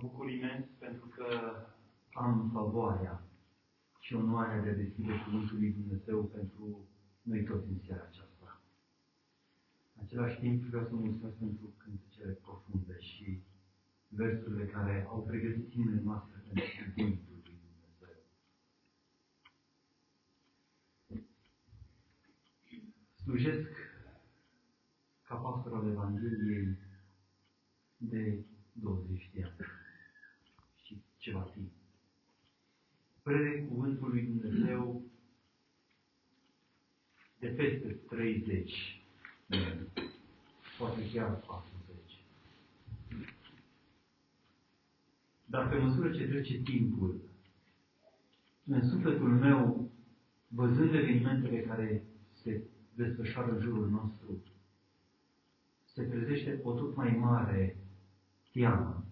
Mă bucur imens pentru că am favoarea și onoarea de a deschide Cuvântul lui Dumnezeu pentru noi toți în seara aceasta. În același timp vreau să mulțumesc pentru cântecele profunde și versurile care au pregătit inimile noastre pentru Cuvântul lui Dumnezeu. Slujesc ca pastor al Evangheliei de 20 de ani și ceva timp. Predic Cuvântul lui Dumnezeu de peste 30 poate chiar 40. Dar pe măsură ce trece timpul, în sufletul meu, văzând evenimentele care se desfășoară în jurul nostru, se trezește o tot mai mare teamă,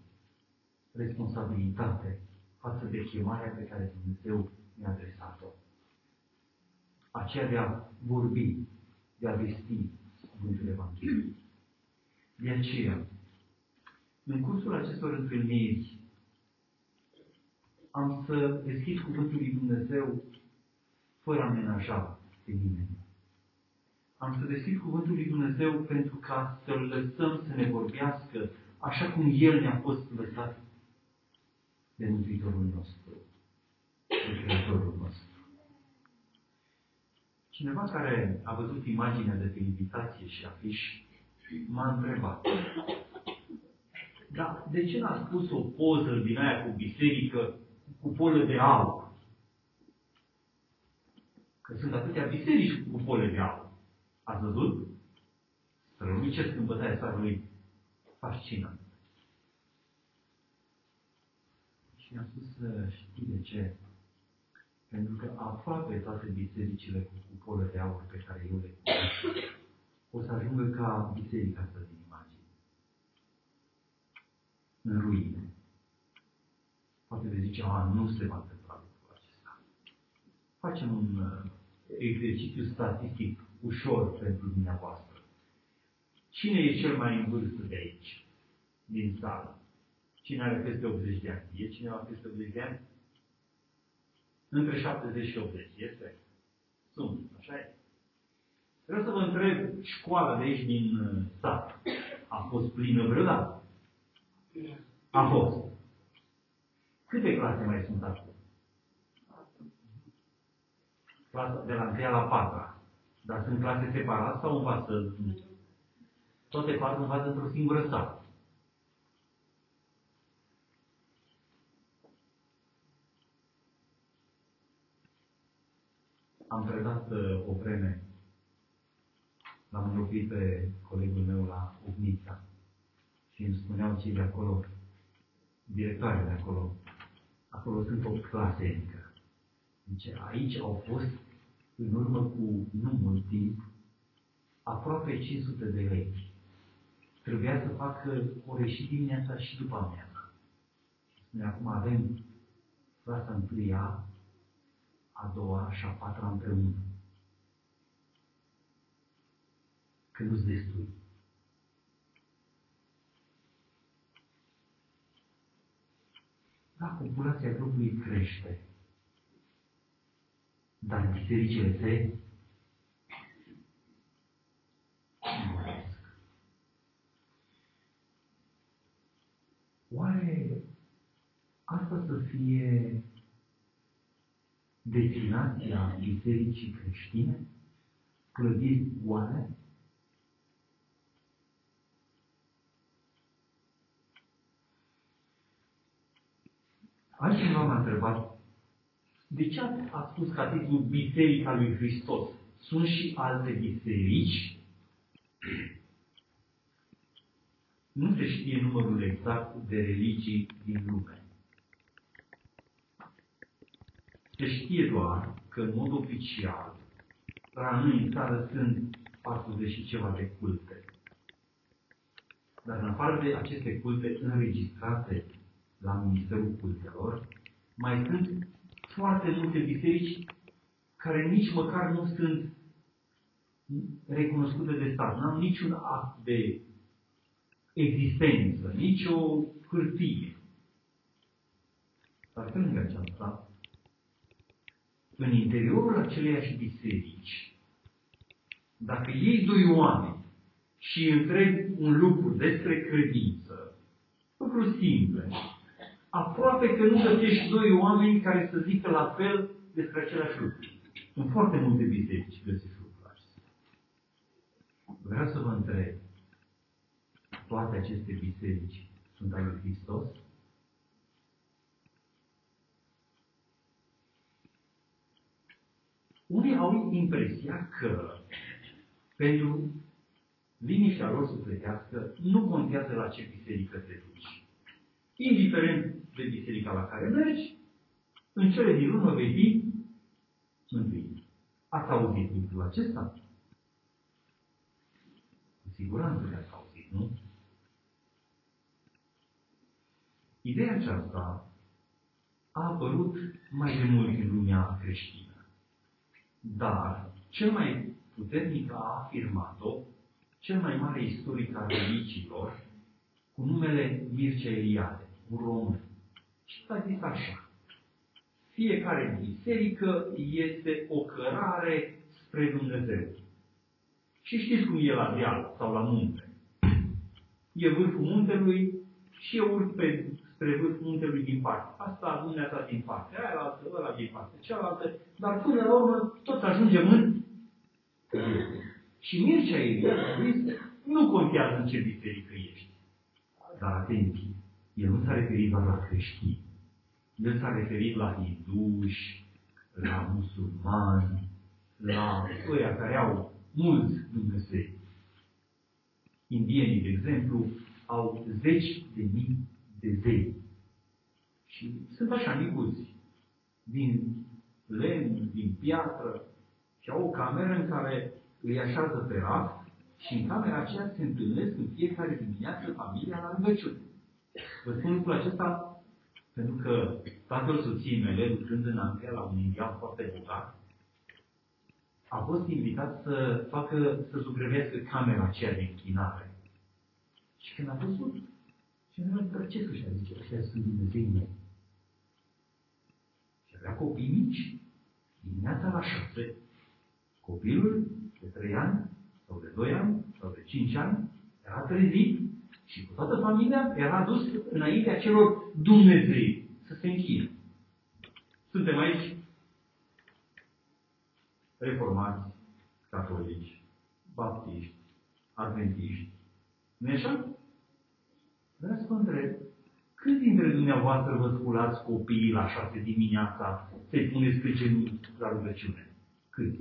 responsabilitate față de chemarea pe care Dumnezeu mi-a adresat-o. Aceea de a vorbi, de a vesti cuvântul Evangheliei. De aceea, în cursul acestor întâlniri, am să deschid cuvântul lui Dumnezeu fără a menaja pe nimeni. Am să deschid cuvântul lui Dumnezeu pentru ca să-L lăsăm să ne vorbească așa cum El ne-a fost lăsat de Mântuitorul nostru, de Creatorul nostru. Cineva care a văzut imaginea de pe invitație și afiș m-a întrebat, da, de ce n-a spus o poză din aia cu biserică cu polă de aur? Că sunt atâtea biserici cu pole de aur. Ați văzut? Strălucesc în bătaia soarelui fascinant. Și mi-a spus să știi de ce. Pentru că aproape toate bisericile cu cupolă de aur pe care eu le cunosc o să ajungă ca biserica asta din imagine. În ruine. Poate vei zice, a, nu se va întâmpla lucrul acesta. Facem un uh, exercițiu statistic ușor pentru dumneavoastră. Cine e cel mai în vârstă de aici, din sală? Cine are peste 80 de ani? E cineva peste 80 de ani? Între 70 și 80, este? Sunt, așa e. Vreau să vă întreb, școala de aici din uh, sat a fost plină vreodată? A fost. Câte clase mai sunt acum? Clasa de la 1 la 4 Dar sunt clase separate sau învață? Toate patru învață într-o singură sală. Am predat uh, o vreme, l-am înlocuit pe colegul meu la Ugnița și îmi spuneau cei de acolo, directoare de acolo, acolo sunt o clase mică. Zice, aici au fost, în urmă cu nu mult timp, aproape 500 de lei. Trebuia să facă ore și dimineața și după amiaza. Spune, acum avem clasa întâia, a doua și a patra împreună. Că nu-ți destui. Da, populația grupului crește. Dar bisericile se înmoresc. Oare asta să fie destinația bisericii creștine? Clădiri goale? Altcineva m-a întrebat, de ce a spus ca titlu Biserica lui Hristos? Sunt și alte biserici? Nu se știe numărul exact de religii din lume. Se știe doar că, în mod oficial, la noi în țară sunt 40 și ceva de culte. Dar în afară de aceste culte înregistrate la Ministerul Cultelor, mai sunt foarte multe biserici care nici măcar nu sunt recunoscute de stat. Nu au niciun act de existență, nicio hârtie. Dar pe lângă aceasta, în interiorul aceleiași biserici, dacă ei doi oameni și întreb un lucru despre credință, lucruri simple, aproape că nu găsești doi oameni care să zică la fel despre același lucru. În foarte multe biserici găsești lucrul acesta. Vreau să vă întreb, toate aceste biserici sunt ale lui Hristos? Unii au impresia că pentru liniștea lor sufletească nu contează la ce biserică te duci. Indiferent de biserica la care mergi, în cele din urmă vei fi mântuit. Ați auzit lucrul acesta? Cu siguranță că ați auzit, nu? Ideea aceasta a apărut mai de mult în lumea creștină. Dar cel mai puternic a afirmat-o cel mai mare istoric al religilor, cu numele Mircea Eliade, un român. Și a zis așa. Fiecare biserică este o cărare spre Dumnezeu. Și știți cum e la deal sau la munte. E vârful muntelui și eu urc pe, spre vârful muntelui din partea. Asta dumneata din partea aia, altă, ăla din partea cealaltă, dar până la urmă tot ajungem în și Mircea Eliade a zis, nu contează în ce biserică ești. Dar atenție, el nu s-a referit doar la creștini. El s-a referit la hinduși, la musulmani, la ăia care au mulți Dumnezei. Indienii, de exemplu, au zeci de mii de zei. Și sunt așa micuți, din lemn, din piatră, și au o cameră în care îi așează pe raft și în camera aceea se întâlnesc în fiecare dimineață familia la rugăciune. Vă spun lucrul acesta pentru că tatăl soției mele, lucrând în Anglia la un indian foarte bogat, a fost invitat să facă, să zugrăvească camera aceea de închinare. Și când a văzut, și mi-a zis, ce să-și zice, ăștia sunt Dumnezei mei. Și avea copii mici, dimineața la șase, copilul de 3 ani, sau de 2 ani, sau de 5 ani, era trezit și cu toată familia era dus înaintea celor Dumnezei să se închie. Suntem aici reformați, catolici, baptiști, adventiști. nu așa? Vreau să vă întreb, cât dintre dumneavoastră vă sculați copiii la șase dimineața să-i puneți pe genunchi la rugăciune? Cât?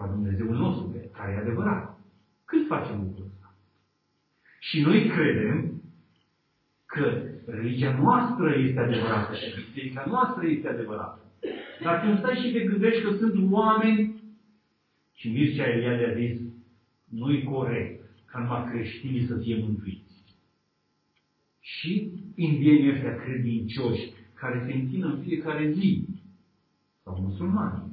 la Dumnezeul nostru, care e adevărat. Cât facem lucrul ăsta? Și noi credem că religia noastră este adevărată și biserica noastră este adevărată. Dar când stai și te gândești că sunt oameni, și Mircea Eliade a zis, nu-i corect ca numai creștinii să fie mântuiți. Și indienii ăștia credincioși, care se închină în fiecare zi, sau musulmani,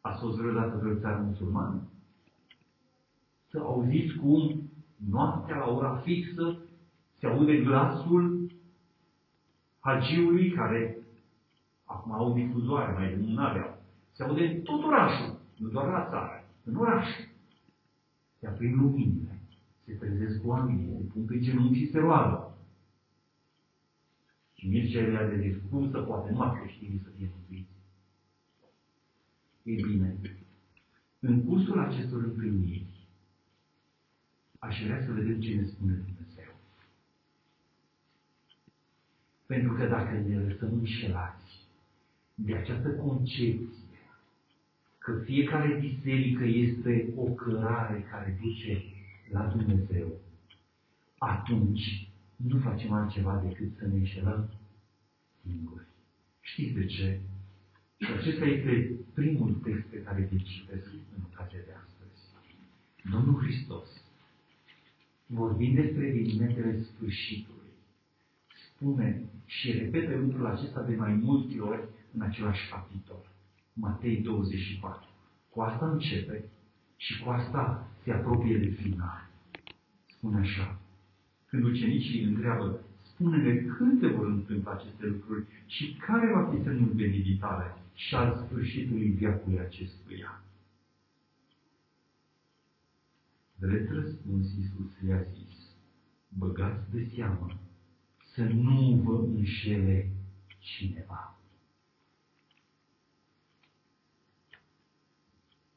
Ați fost vreodată vreo țară musulmană? Să auziți cum noaptea la ora fixă se aude glasul hagiului care acum au difuzoare, mai de nu aveau. Se aude în tot orașul, nu doar la țară, în oraș. Se aprind luminile, se trezesc oamenii, se pun pe genunchi și se roagă. Și Mircea de zis, cum să poate numai creștinii să fie mântuiți? Ei bine, în cursul acestor întâlniri, aș vrea să vedem ce ne spune Dumnezeu. Pentru că dacă ne lăsăm înșelați de această concepție că fiecare biserică este o cărare care duce la Dumnezeu, atunci nu facem altceva decât să ne înșelăm singuri. Știți de ce? Și acesta este primul text pe care îl citesc în ocazia de astăzi. Domnul Hristos, vorbind despre evenimentele sfârșitului, spune și repetă lucrul acesta de mai multe ori în același capitol. Matei 24. Cu asta începe și cu asta se apropie de final. Spune așa. Când ucenicii îl întreabă, spune-ne când se vor întâmpla aceste lucruri și care va fi semnul venirii tale și al sfârșitului viacului acestuia. Drept răspuns, Iisus i-a zis, băgați de seamă să nu vă înșele cineva.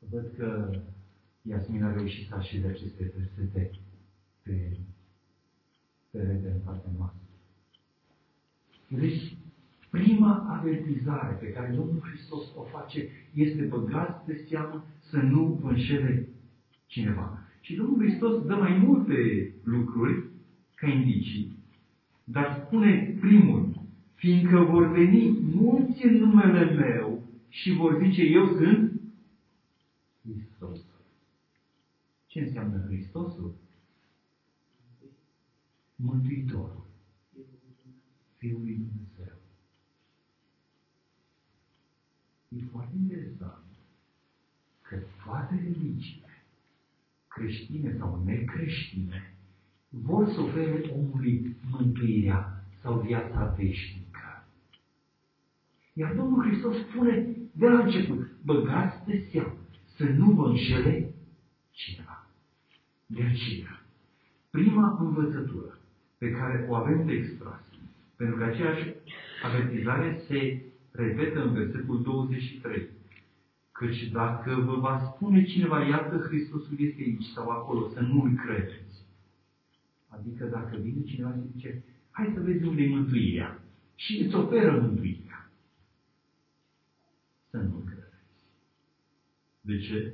Văd că Iasmin a reușit să așeze aceste versete pe perete în partea noastră. Deci, prima avertizare pe care Domnul Hristos o face este băgați de seamă să nu vă înșele cineva. Și Domnul Hristos dă mai multe lucruri ca indicii, dar spune primul, fiindcă vor veni mulți în numele meu și vor zice, eu sunt Hristos. Ce înseamnă Hristosul? Mântuitorul. Fiul lui Dumnezeu. E foarte interesant că toate religiile, creștine sau necreștine, vor să ofere omului mântuirea sau viața veșnică. Iar Domnul Hristos spune de la început, băgați de seamă să nu vă înșele cineva. De aceea, prima învățătură pe care o avem de extras, pentru că aceeași avertizare se repetă în versetul 23. Căci dacă vă va spune cineva, iată Hristosul este aici sau acolo, să nu-l credeți. Adică dacă vine cineva și zice, hai să vezi unde e mântuirea și îți oferă mântuirea. Să nu credeți. De ce?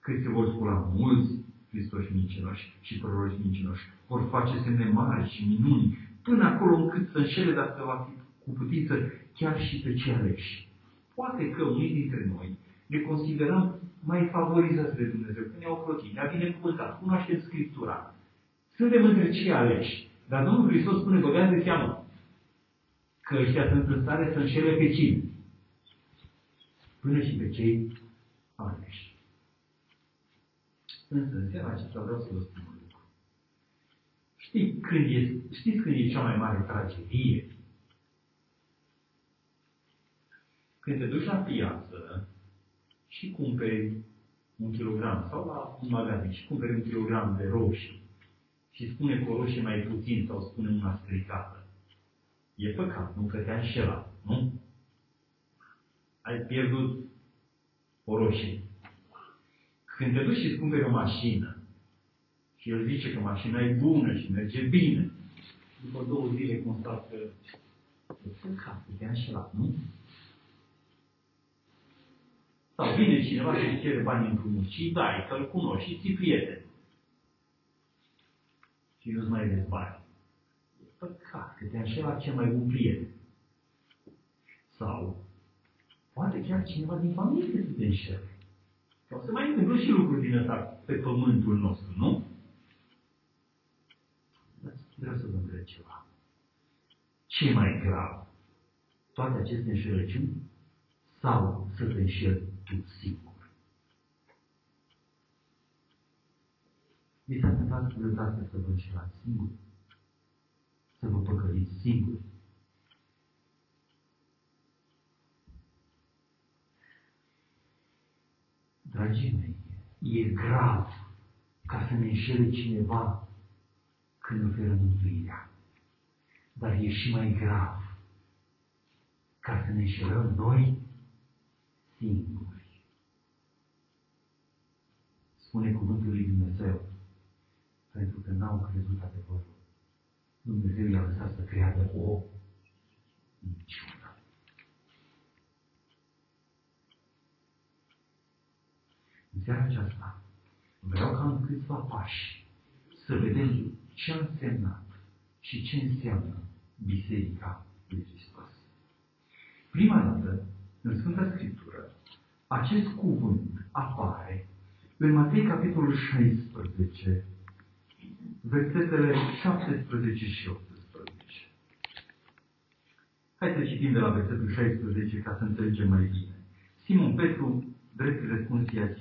Că se vor scula mulți Hristoși mincinoși și proroși mincinoși. Vor face semne mari și minuni, până acolo încât să înșele, dacă va fi cu putință, chiar și pe cei aleși. Poate că unii dintre noi ne considerăm mai favorizați de Dumnezeu, că ne-au plătit, ne-a binecuvântat, cunoaștem Scriptura. Suntem între cei aleși. Dar Domnul Hristos spune, băgați de seamă, că ăștia sunt în stare să înșele pe cine? Până și pe cei aleși. Însă, în seara aceasta vreau să vă spun un lucru. Știți când e, știți când e cea mai mare tragedie? Când te duci la piață și cumperi un kilogram, sau la un magazin și cumperi un kilogram de roșii și spune cu o roșie mai puțin sau spune una stricată. E păcat, nu că te-a înșelat, nu? Ai pierdut o roșie. Când te duci și îți cumperi o mașină și el zice că mașina e bună și merge bine, după două zile constat că e păcat, te-a înșelat, nu? Sau vine cineva și îți cere bani împrumut și dai, că-l cunoști și ți prieten. Și nu-ți mai vezi bani. E păcat că te-a înșelat cel mai bun prieten. Sau poate chiar cineva din familie să te înșele. Sau se mai întâmplă și lucruri din ăsta pe pământul nostru, nu? Vreau să vă întreb ceva. Ce mai grav? Toate aceste înșelăciuni? Sau să te înșeli tu singur? Mi s-a întâmplat vreodată să vă înșelați singur? Să vă păcăliți singur? Dragii mei, e grav ca să ne înșele cineva când oferă mântuirea. Dar e și mai grav ca să ne înșelăm noi singuri. Spune cuvântul lui Dumnezeu, pentru că n-au crezut adevărul. Dumnezeu i-a lăsat să creadă o minciună. În seara aceasta vreau ca în câțiva pași să vedem ce a însemnat și ce înseamnă Biserica lui Hristos. Prima dată, în Sfânta Scriptură, acest cuvânt apare în Matei, capitolul 16, versetele 17 și 18. Hai să citim de la versetul 16 ca să înțelegem mai bine. Simon Petru, drept răspuns, i-a zis,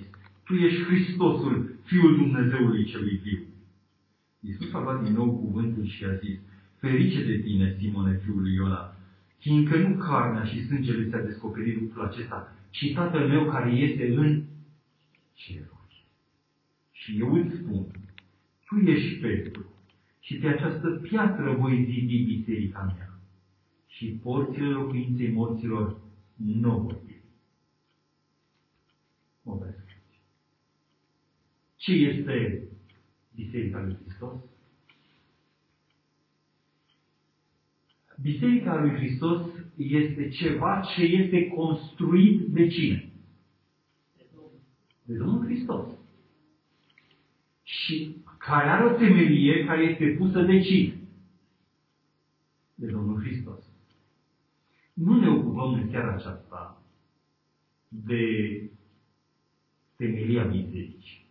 tu ești Hristosul, Fiul Dumnezeului celui viu. Iisus a luat din nou cuvântul și a zis, Ferice de tine, Simone, fiul lui Iona, fiindcă nu carnea și sângele ți-a descoperit lucrul acesta, ci Tatăl meu care este în ceruri. Și eu îți spun, tu ești Petru și pe această piatră voi zidi biserica mea și porțile locuinței morților nu vor fi. Ce este Biserica lui Hristos? Biserica lui Hristos este ceva ce este construit de cine? De Domnul Hristos. Și care are o temelie care este pusă de cine? De Domnul Hristos. Nu ne ocupăm în seara aceasta de temelia bisericii.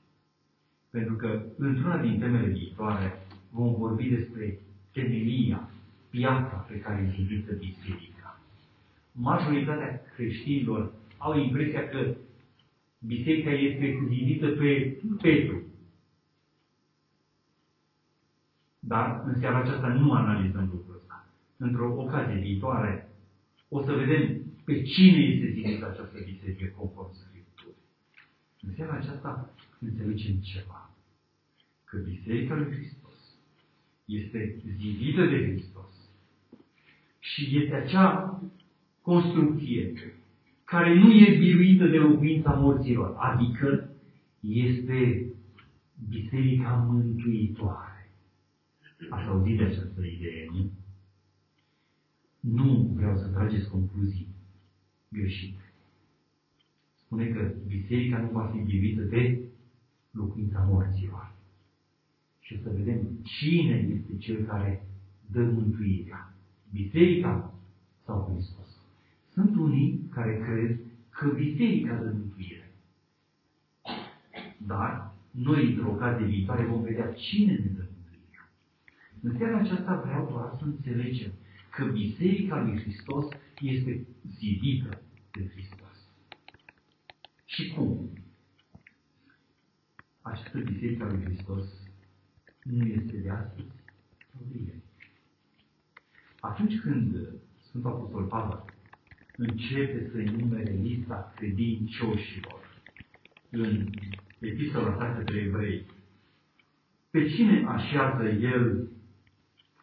Pentru că într-una din temele viitoare vom vorbi despre temelia, piața pe care e zidită biserica. Majoritatea creștinilor au impresia că biserica este zidită pe Petru. Dar în seara aceasta nu analizăm lucrul ăsta. Într-o ocazie viitoare o să vedem pe cine este zidită această biserică conform Scripturii. În seara aceasta înțelegem ceva. Că Biserica lui Hristos este zidită de Hristos și este acea construcție care nu e biruită de locuința morților, adică este Biserica Mântuitoare. Ați auzit de această idee, nu? Nu vreau să trageți concluzii greșite. Spune că biserica nu va fi biruită de locuința morților. Și o să vedem cine este cel care dă mântuirea. Biserica sau Hristos. Sunt unii care cred că biserica dă mântuire. Dar noi, într-o ocazie viitoare, vom vedea cine ne dă mântuirea. În seara aceasta vreau doar să înțelegem că Biserica lui Hristos este zidită de Hristos. Și cum? Această Biserica lui Hristos nu este de astăzi sau de ieri. Atunci când Sfântul Apostol Pavel începe să numere lista credincioșilor în epistola sa către evrei, pe cine așează el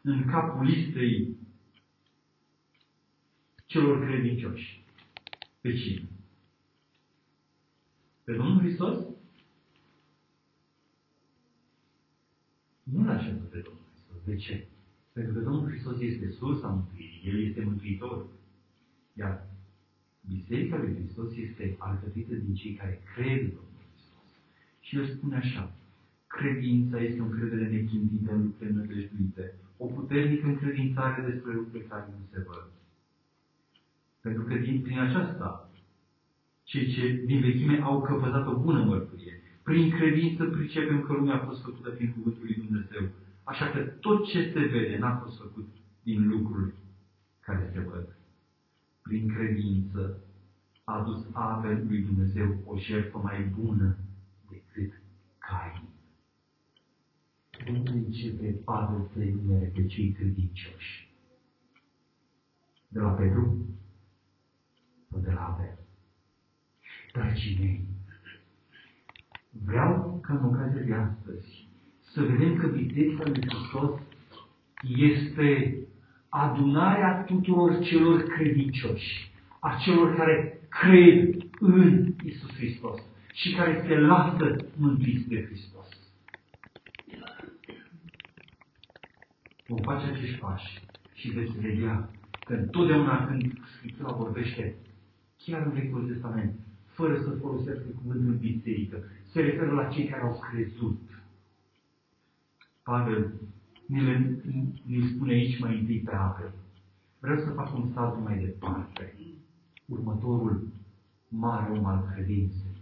în capul listei celor credincioși? Pe cine? Pe Domnul Hristos? Nu l așează pe Domnul Hristos. De ce? Pentru că Domnul Hristos este sursa mântuirii. El este mântuitor. Iar Biserica lui Hristos este alcătuită din cei care cred în Domnul Hristos. Și El spune așa, credința este o încredere nechintită în lucrurile nădăjduite, o puternică încredințare despre lucrurile care nu se văd. Pentru că din, prin aceasta, cei ce din vechime au căpătat o bună mărturie. Prin credință pricepem că lumea a fost făcută prin Cuvântul lui Dumnezeu. Așa că tot ce se vede n-a fost făcut din lucruri care se văd. Prin credință a adus Abel lui Dumnezeu o jertfă mai bună decât Cain. Unde începe Pavel să enumere pe cei credincioși? De la Petru? Sau de la Abel? Dragii mei, vreau ca în ocazia de astăzi să vedem că Biserica lui Hristos este adunarea tuturor celor credincioși, a celor care cred în Isus Hristos și care se lasă mântuiți de Hristos. Vom face acești pași și veți vedea că întotdeauna când Scriptura vorbește, chiar în Vechiul Testament, fără să folosească cuvântul biserică, se referă la cei care au crezut. Pavel ni ni spune aici mai întâi pe Abel. Vreau să fac un salt mai departe. Următorul mare om al credinței,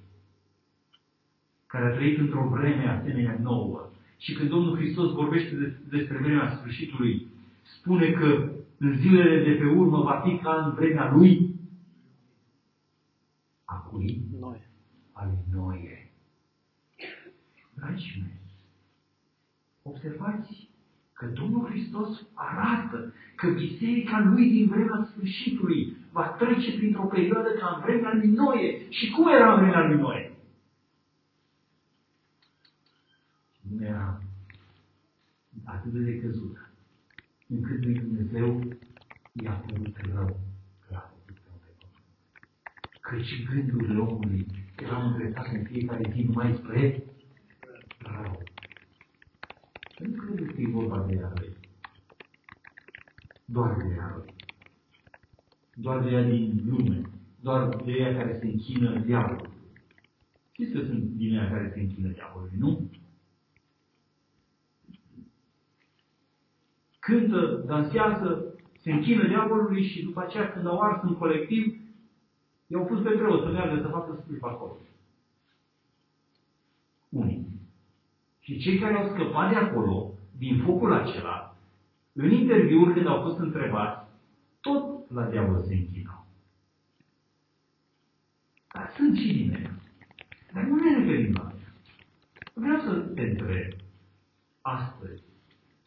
care a trăit într-o vreme asemenea nouă. Și când Domnul Hristos vorbește despre vremea sfârșitului, spune că în zilele de pe urmă va fi ca în vremea lui. A cui? Noi. Ale noie. Dragii mei, observați Că Domnul Hristos arată că biserica lui din vremea sfârșitului va trece printr-o perioadă ca în vremea lui Noe. Și cum era în vremea lui Noe? Nu era atât de decăzută, încât lui Dumnezeu i-a părut rău că a făcut rău pe pământ. Căci gândurile omului erau îndreptate în fiecare zi numai spre rău. Nu credeți că e vorba de ea răi. Doar de ea răi. Doar de ea din lume. Doar de ea care se închină diavolului. Știți că sunt din ea care se închină diavolului, nu? Cântă, dansează, se închină diavolului și după aceea când au ars în colectiv, i-au pus pe preot să meargă să facă slujba acolo. Unii. Și cei care au scăpat de acolo, din focul acela, în interviuri când au fost întrebați, tot la diavol se închinau. Dar sunt și din ele. Dar nu ne referim la ea. Vreau să te întreb, astăzi,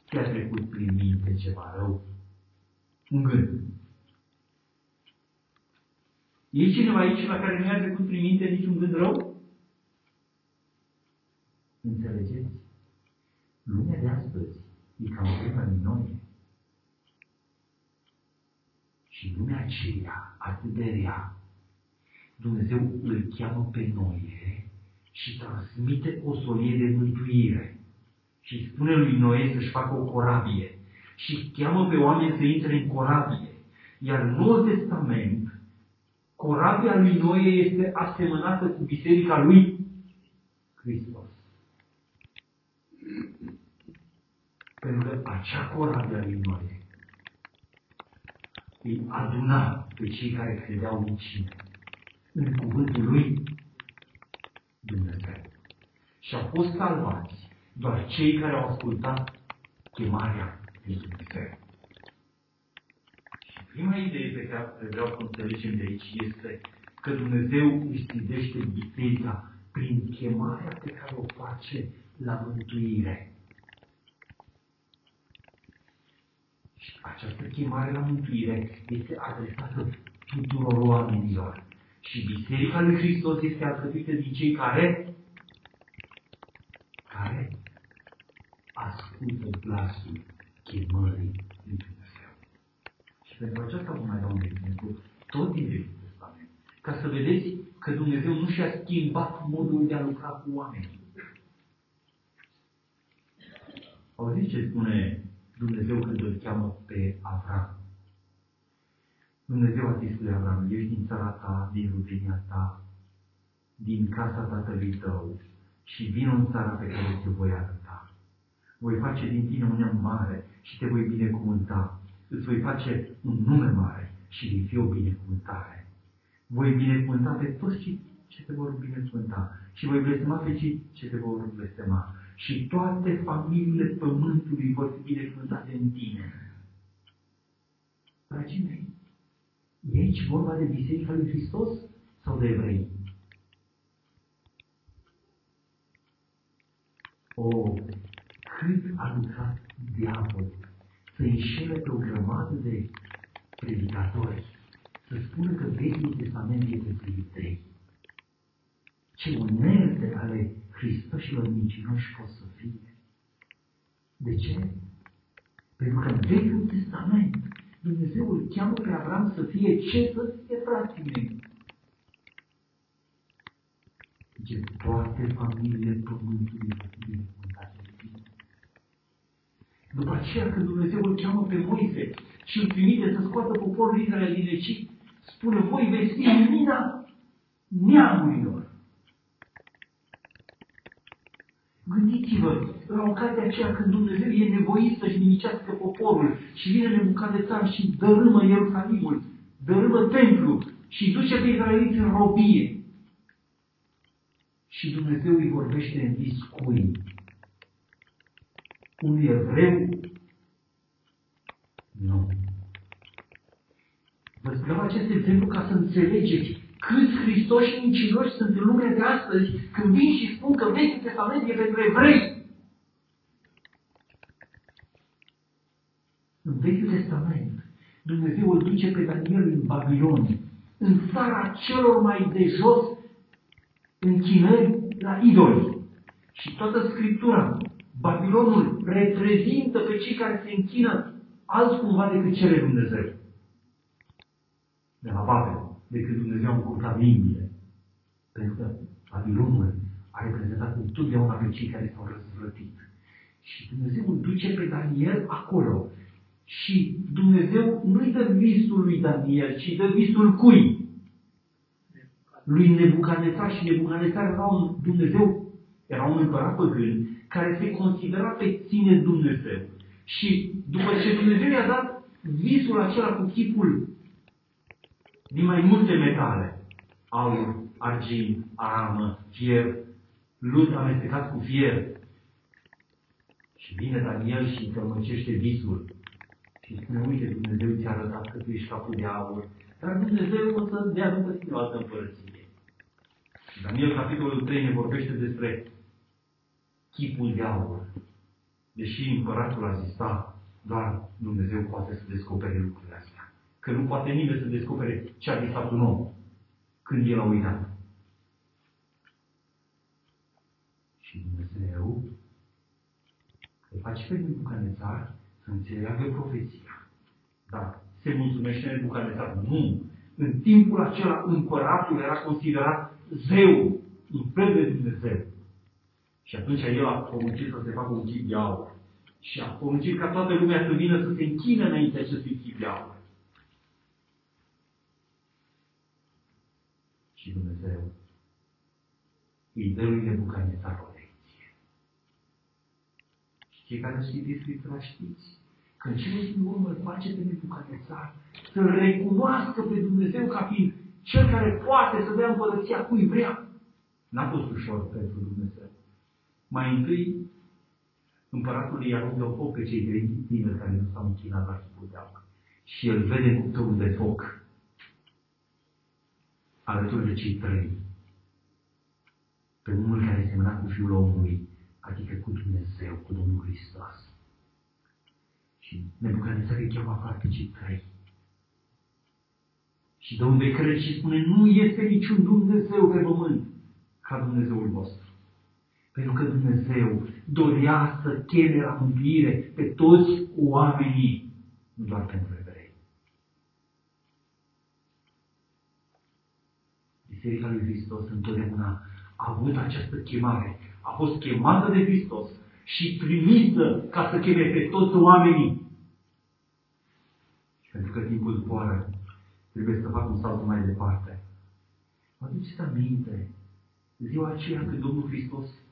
ți-a trecut prin minte ceva rău? Un gând. E cineva aici la care nu i-a trecut prin minte niciun gând rău? Înțelegeți? Lumea de astăzi e ca o vremea minorie. Și lumea aceea, atât de rea, Dumnezeu îl cheamă pe Noe și transmite o solie de mântuire. Și spune lui Noe să-și facă o corabie. Și cheamă pe oameni să intre în corabie. Iar în Noul Testament, corabia lui Noe este asemănată cu biserica lui Hristos. Pentru că acea corabie a lui Noe îi aduna pe cei care credeau în cine? În cuvântul lui Dumnezeu. Și au fost salvați doar cei care au ascultat chemarea lui Dumnezeu. Și prima idee pe care vreau să înțelegem de aici este că Dumnezeu își biserica prin chemarea pe care o face la mântuire. Și această chemare la mântuire este adresată tuturor oamenilor. Și Biserica lui Hristos este alcătuită din cei care care ascultă glasul chemării lui Dumnezeu. Și pentru aceasta vă mai dau un exemplu, tot din Vechiul Testament, ca să vedeți că Dumnezeu nu și-a schimbat modul de a lucra cu oamenii. Auziți ce spune Dumnezeu când îl cheamă pe Avram? Dumnezeu a zis lui Avram, ești din țara ta, din rugenia ta, din casa tatălui tău și vin în țara pe care te voi arăta. Voi face din tine un neam mare și te voi binecuvânta. Îți voi face un nume mare și vei fi o binecuvântare. Voi binecuvânta pe toți cei ce te vor binecuvânta și voi blestema pe cei ce te vor blestema și toate familiile pământului vor fi binecuvântate în tine. Dragii mei, e aici vorba de Biserica lui Hristos sau de evrei? O, cât a lucrat diavolul să înșele pe o grămadă de predicatori, să spună că Vechiul Testament este pentru iudei. Ce unelte ale Hristoșilor mincinoși pot să fie. De ce? Pentru că în Vechiul Testament Dumnezeu îl cheamă pe Avram să fie ce să fie frații mei. Zice, toate familiile pământului să fie binecuvântate de tine. După aceea, când Dumnezeu îl cheamă pe Moise și îl trimite să scoată poporul Israel din Egipt, spune, voi veți fi lumina neamurilor. Gândiți-vă, la ocazia aceea când Dumnezeu e nevoit să-și nimicească poporul și vine nebucat de țară și dărâmă Ierusalimul, dărâmă templu și duce pe israeliți în robie. Și Dumnezeu îi vorbește în discui. Un evreu? Nu. Vă spuneam acest exemplu ca să înțelegeți Câți Hristoși mincinoși sunt în lumea de astăzi când vin și spun că Vechiul Testament e pentru evrei. În Vechiul Testament, Dumnezeu îl duce pe Daniel în Babilon, în țara celor mai de jos închinări la idoli. Și toată Scriptura, Babilonul reprezintă pe cei care se închină altcumva decât cele Dumnezeu. De la Babel, decât Dumnezeu a încurcat limbile. Pentru că Babilonul a reprezentat întotdeauna pe cei care s-au răzvrătit. Și Dumnezeu îl duce pe Daniel acolo. Și Dumnezeu nu-i dă visul lui Daniel, ci dă visul cui? Lui Nebucanețar. Și Nebucanețar era un Dumnezeu, era un împărat păgân, care se considera pe sine Dumnezeu. Și după ce Dumnezeu i-a dat visul acela cu chipul din mai multe metale, aur, argint, aramă, fier, lut amestecat cu fier, și vine Daniel și încălmăcește visul și spune, uite, Dumnezeu ți-a arătat că tu ești capul de aur, dar Dumnezeu o să dea după tine o altă împărăție. Daniel, capitolul 3, ne vorbește despre chipul de aur. Deși împăratul a zis, da, doar Dumnezeu poate să descopere lucrurile astea. Că nu poate nimeni să descopere ce a visat un om când el a uitat. Și Dumnezeu îl face pe Nebucanețar să înțeleagă profeția. Dar se mulțumește Nebucanețar? Nu. În timpul acela împăratul era considerat zeu, un fel de Dumnezeu. Și atunci el a poruncit să se facă un chip de aur. Și a poruncit ca toată lumea să vină să se închină înainte acestui chip de aur. Și Dumnezeu îi dă lui Nebucanețar o lecție. Și cei care știți Scriptura știți că în cele din urmă îl face pe Nebucanețar să recunoască pe Dumnezeu ca fiind cel care poate să dea împărăția cui vrea. N-a fost ușor pentru Dumnezeu. Mai întâi, împăratul îi aruncă foc pe cei trei tineri care nu s-au închinat la chipul de apă. Și el vede cuptorul de foc alături de cei trei. Pe unul care semna cu Fiul omului, adică cu Dumnezeu, cu Domnul Hristos. Și Nebucanețar îi cheamă afară pe cei trei. Și de unde crede și spune, nu este niciun Dumnezeu pe pământ ca Dumnezeul vostru. Pentru că Dumnezeu dorea să cheme la mântuire pe toți oamenii, nu doar pentru evrei. Biserica lui Hristos întotdeauna a avut această chemare. A fost chemată de Hristos și primită ca să cheme pe toți oamenii. Și pentru că timpul zboară, trebuie să fac un salt mai departe. Vă aduceți aminte ziua aceea când Domnul Hristos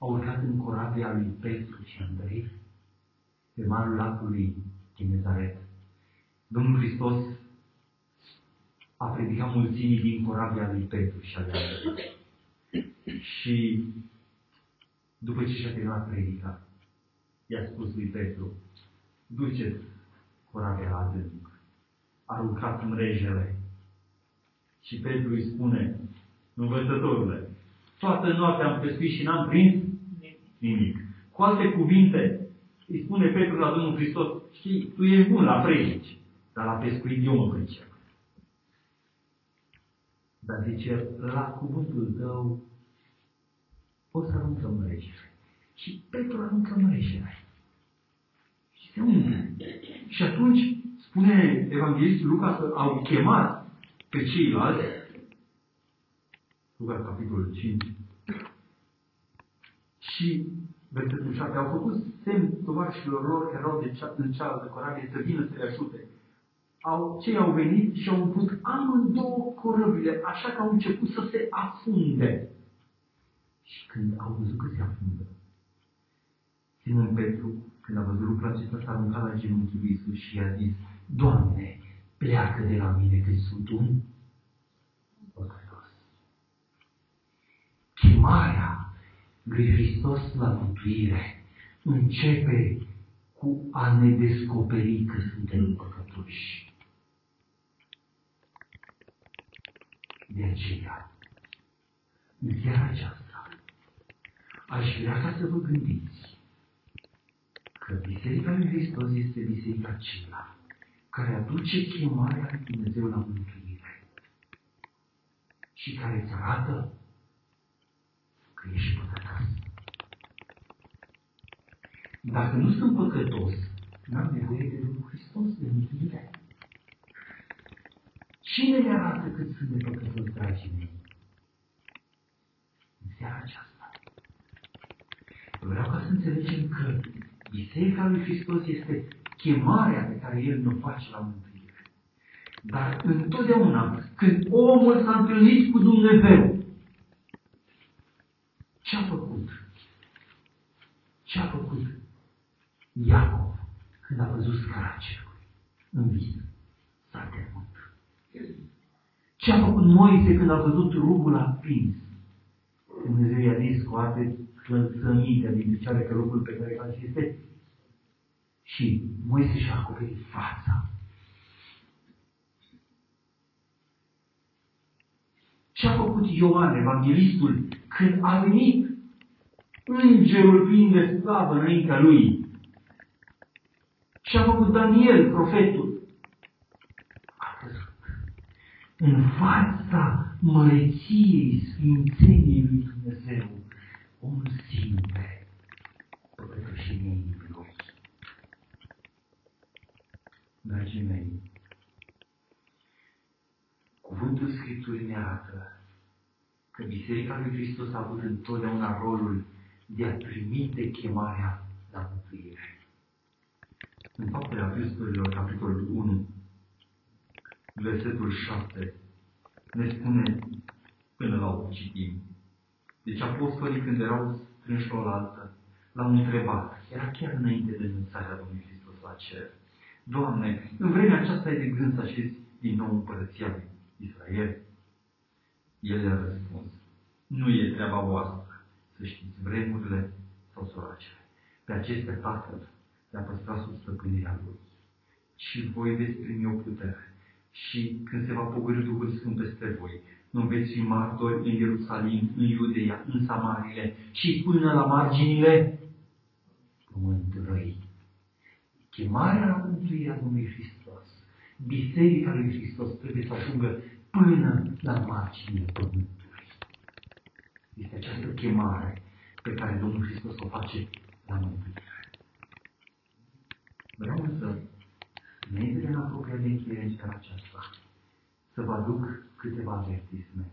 a urcat în corabia lui Petru și Andrei pe malul lacului Genezaret. Domnul Hristos a predicat mulțimii din corabia lui Petru și Andrei. Și după ce și-a terminat predica, i-a spus lui Petru, duceți corabia la adânc. Aruncat mrejele. Și Petru îi spune, învățătorule, toată noaptea am pescuit și n-am prins nimic. Cu alte cuvinte, îi spune Petru la Domnul Hristos, știi, tu ești bun la predici, dar la pescuit eu mă pricep. Dar zice, la cuvântul tău o să aruncăm mrejele. Și Petru aruncă mrejele. Și se umple. Și atunci spune Evanghelistul Luca că au chemat pe ceilalți, Luca capitolul 5, și versetul 7 au făcut semn tovarășilor lor erau de cea, în cealaltă corabie să vină să le ajute. Au, cei au venit și au umplut amândouă corăbile, așa că au început să se afunde. Și când au văzut că se afundă, Simon Petru, când a văzut lucrul acesta, s-a aruncat la genunchiul lui Iisus și i-a zis, Doamne, pleacă de la mine că sunt un păcătos. Chemarea lui Hristos la mântuire începe cu a ne descoperi că suntem păcătoși. De aceea, în seara aceasta, aș vrea ca să vă gândiți că că Biserica lui Hristos este Biserica aceea care aduce chemarea lui Dumnezeu la mântuire și care îți arată că ești păcătos. Dacă nu sunt păcătos, n-am nevoie de Domnul Hristos, de mântuire. Cine le arată cât sunt de păcătos, dragii mei? În seara aceasta. Vreau ca să înțelegem că Biserica lui Hristos este chemarea pe care El ne face la mântuire. Dar întotdeauna, când omul s-a întâlnit cu Dumnezeu, ce a făcut? Ce a făcut Iacov când a văzut scara cerului în vis? S-a temut. Ce a făcut Moise când a văzut rugul aprins? Dumnezeu i-a zis, scoate clănțămintea din picioare că rugul pe care îl este și Moise și-a acoperit fața. Ce a făcut Ioan, evanghelistul, când a venit îngerul plin de slavă înaintea lui? Ce a făcut Daniel, profetul? A căzut în fața măreției Sfințeniei lui Dumnezeu, omul simte păcătoșenia inimii lui. Dragii mei, cuvântul Scripturii ne arată că Biserica lui Hristos a avut întotdeauna rolul de a trimite chemarea la mântuire. În faptele Apostolilor, capitolul 1, versetul 7, ne spune până la o citim. Deci apostolii când erau strânși la oaltă, l-au întrebat, era chiar înainte de înălțarea Domnului Hristos la cer. Doamne, în vremea aceasta ai de gând să așezi din nou împărăția lui Israel? El a răspuns, nu e treaba voastră să știți vremurile sau soracele. Pe acestea Tatăl le-a păstrat sub stăpânirea Lui. Și voi veți primi o putere. Și când se va pogori Duhul Sfânt peste voi, nu veți fi martori în Ierusalim, în Iudeia, în Samarile și până la marginile pământului. Chemarea la mântuirea Domnului Hristos, Biserica lui Hristos trebuie să ajungă până la marginile pământului. Este această chemare pe care Domnul Hristos o face la mântuire. Vreau însă, înainte de a apropia de încheiere în seara aceasta, să vă aduc câteva avertismente.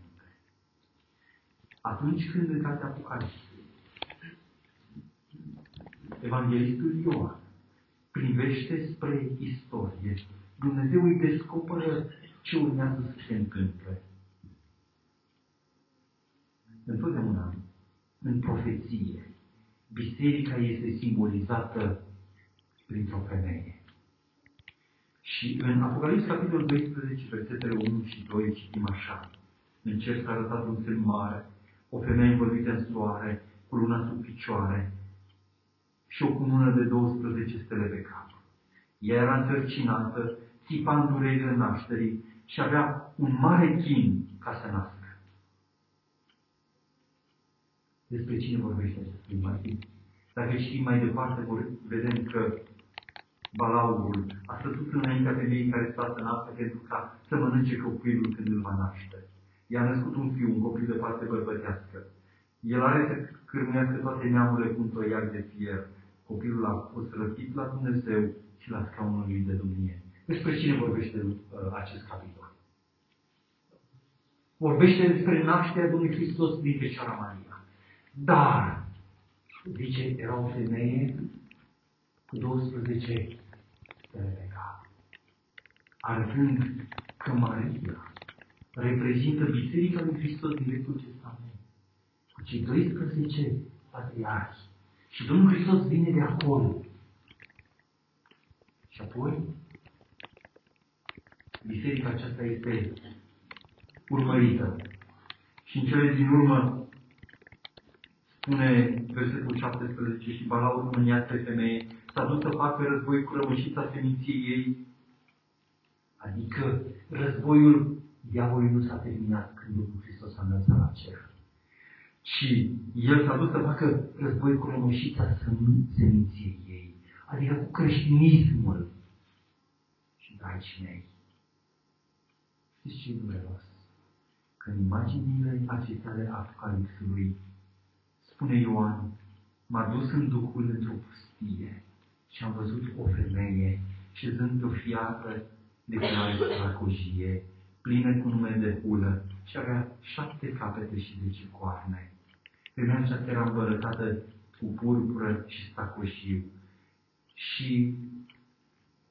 Atunci când în cartea Apocalipsei, Evanghelistul Ioan privește spre istorie, Dumnezeu îi descoperă ce urmează să se întâmple. Întotdeauna, în profeție, biserica este simbolizată printr-o femeie. Și în Apocalips, capitolul 12, versetele 1 și 2, citim așa. În cer s-a arătat un semn mare, o femeie învăluită în soare, cu luna sub picioare și o cunună de 12 stele pe cap. Ea era întărcinată, țipa în durerile nașterii și avea un mare chin ca să nască. Despre cine vorbește acest primar? Dacă știm mai departe, vedem că balaurul a stătut înaintea femeii care stă să nască pentru ca să mănânce copilul când îl va naște. I-a născut un fiu, un copil de parte bărbătească. El are să cârmuiască toate neamurile cu un toiac de fier. Copilul a fost răpit la Dumnezeu și la scaunul lui de domnie. Despre cine vorbește uh, acest capitol? Vorbește despre nașterea Domnului Hristos din Fecioara Maria. Dar, zice, era o femeie cu 12 stele pe cap, arătând că Maria reprezintă Biserica lui Hristos din Vechiul Testament, cu cei 12 patriarhi. Și Domnul Hristos vine de acolo. Și apoi, biserica aceasta este urmărită. Și în cele din urmă spune versetul 17 și Balaur mânia pe femeie s-a dus să facă război cu rămășița seminției ei. Adică războiul diavolului nu s-a terminat când Domnul Hristos a înălțat la cer. Și el s-a dus să facă război cu rămășița seminției ei. adică cu creștinismul. Și, dragii mei, știți ce dureros? Că în imaginile acestea ale Apocalipsului, spune Ioan, m-a dus în Duhul într-o pustie și am văzut o femeie șezând o fiată de culoare stracojie, plină cu nume de hulă și avea șapte capete și zece coarne. Femeia aceasta era îmbărătată cu purpură și stacoșiu și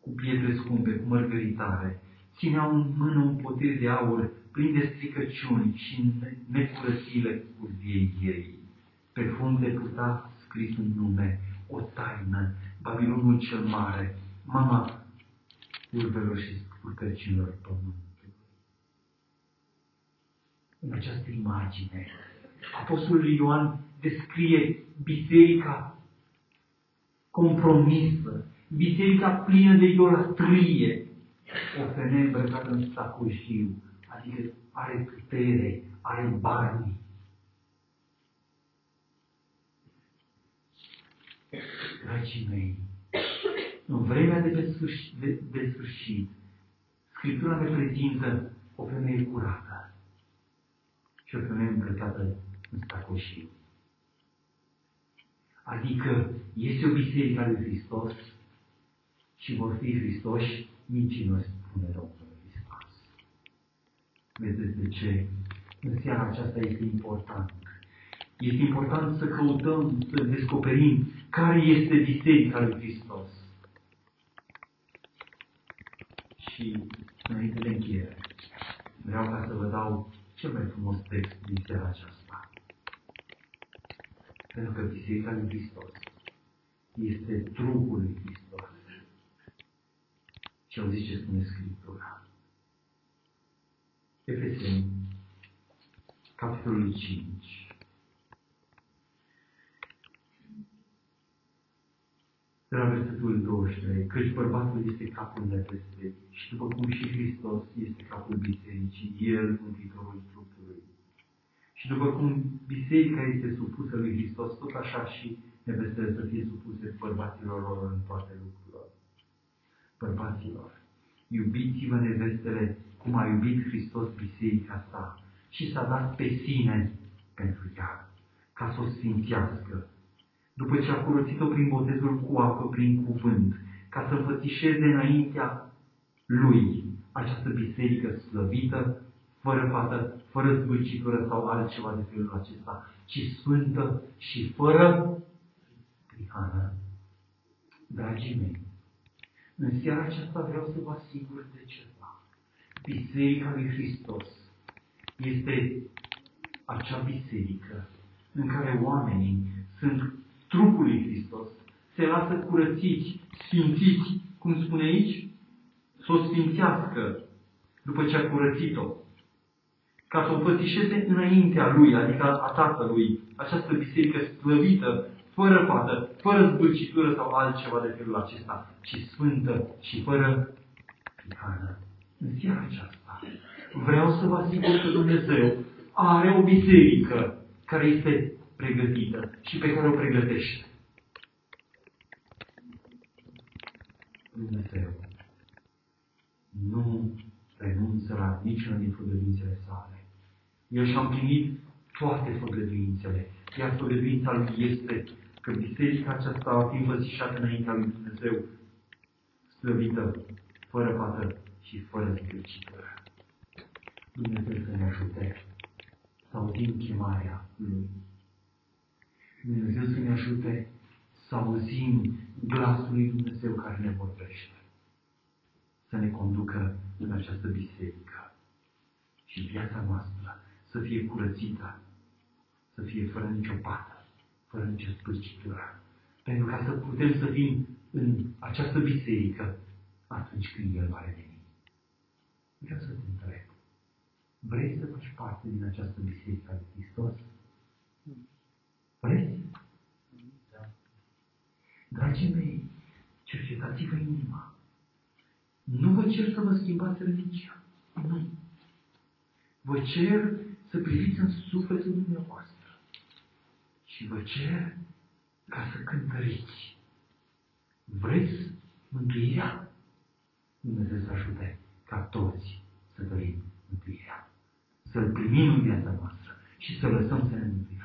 cu pietre scumpe, cu mărgăritare. Ținea în mână un potir de aur plin de stricăciuni și necurățile cu viei ei. Pe frunte putea scris un nume, o taină, Babilonul cel mare, mama urbelor și scurtăcinilor pământului. În această imagine, Apostolul Ioan descrie biserica compromisă, biserica plină de idolatrie, o femeie îmbrăcată în sacoșiu, adică are putere, are bani. Dragii mei, în vremea de, de, sfârșit, de, de sfârșit, Scriptura ne prezintă o femeie curată și o femeie îmbrăcată în stacoșiu. Adică este o biserică a lui Hristos și vor fi Hristoși mincinoși, spune Domnul Hristos. Vedeți de ce? În seara aceasta este important. Este important să căutăm, să descoperim care este biserica lui Hristos. Și înainte de încheiere, vreau ca să vă dau cel mai frumos text din seara aceasta. Pentru că Biserica lui Hristos este trupul lui Hristos. Ce au zice spune Scriptura. Efeseni, capitolul 5. De la versetul 23, căci bărbatul este capul nevestei și după cum și Hristos este capul bisericii, El viitorul trupului. Și după cum biserica este supusă lui Hristos, tot așa și nevestele să fie supuse bărbaților lor în toate lucrurile. Bărbaților, iubiți-vă nevestele cum a iubit Hristos biserica sa și s-a dat pe sine pentru ea, ca să o sfințească după ce a curățit-o prin botezul cu apă, prin cuvânt, ca să înfățișeze înaintea lui această biserică slăvită, fără fată, fără zbârcitură sau altceva de felul acesta, ci sfântă și fără prihană. Dragii mei, în seara aceasta vreau să vă asigur de ceva. Biserica lui Hristos este acea biserică în care oamenii sunt trupul lui Hristos, se lasă curățiți, sfințiți, cum spune aici, să o sfințească după ce a curățit-o, ca să o pățișeze înaintea lui, adică a Tatălui, această biserică slăvită, fără fată, fără zbârcitură sau altceva de felul acesta, ci sfântă și fără prihană. În seara aceasta vreau să vă asigur că Dumnezeu are o biserică care este pregătită și pe care o pregătește. Dumnezeu nu renunță la niciuna din făgăduințele sale. El și-a împlinit toate făgăduințele. Iar făgăduința lui este că biserica aceasta va fi învățișată înaintea lui Dumnezeu, slăvită, fără pată și fără zgârcitură. Dumnezeu să ne ajute să auzim chemarea Lui Dumnezeu să ne ajute să auzim glasul lui Dumnezeu care ne vorbește. Să ne conducă în această biserică. Și viața noastră să fie curățită, să fie fără nicio pată, fără nicio spârcitură. Pentru ca să putem să fim în această biserică atunci când El va reveni. Vreau să te întreb. Vrei să faci parte din această biserică a lui Hristos? Vreți? Da. Dragii mei, cercetați-vă inima. Nu vă cer să vă schimbați religia. Nu. Vă cer să priviți în sufletul dumneavoastră. Și vă cer ca să cântăriți. Vreți mântuirea? Dumnezeu să ajute ca toți să dorim mântuirea. Să-L primim în viața noastră și să lăsăm să ne mântuim.